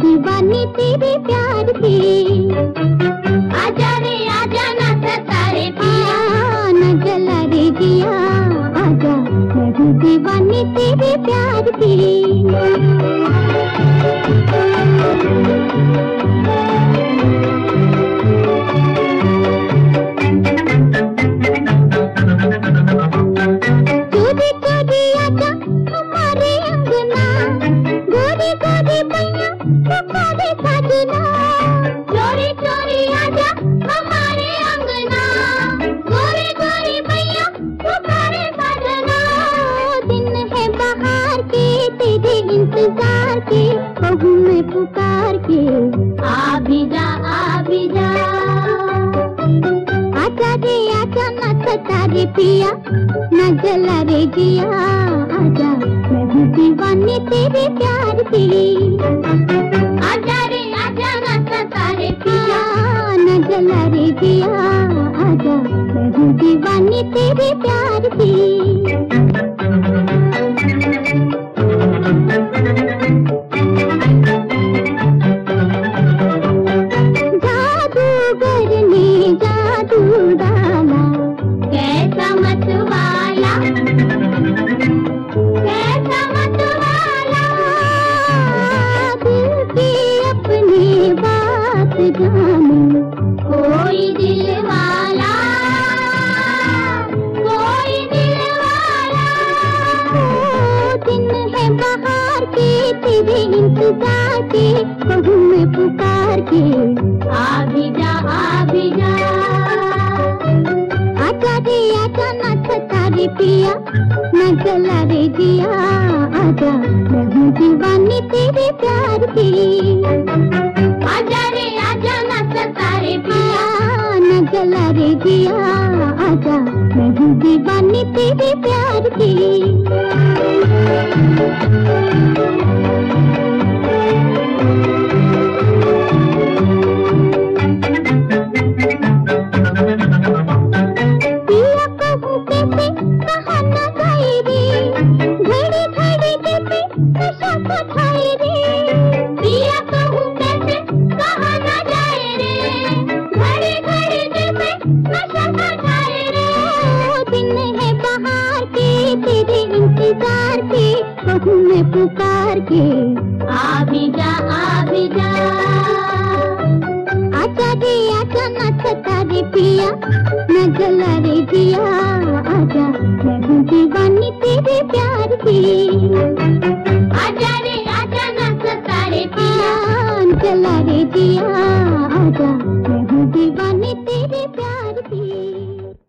दीवानी तेरे प्यार की। दीवानी तेरे प्यार की। हमारे अंगना। गोरी गोरी साजना। के तेरे इंतज़ार के पुकार के। आ भी जा आ भी जा। आजा रे, आजा नाचता रे पिया, न जला रे जिया। आजा, मैं हूँ तेरे प्यार आजा रे, आजा नाचता रे पिया, न जला रे जिया। आजा, मैं हूँ तेरे प्यार की। तेरे इंतज़ार के कहूँ मैं पुकार के आ भी जा आ भी जा। आजा रे, आजा नाचता रे पिया न जला रे जिया। आजा, मैं हूँ दीवानी तेरे प्यार की। आजा रे, आजा नाचता रे पिया न जला रे जिया। आजा, मैं हूँ दीवानी तेरे प्यार की। कहूँ मैं पुकार के आ भी जा। आ भी जा आजा रे आजा नाचता रे पिया। न जला रे जिया। आजा मैं दीवानी तेरे प्यार की। आजा रे आजा नाचता रे पिया। न जला रे जिया।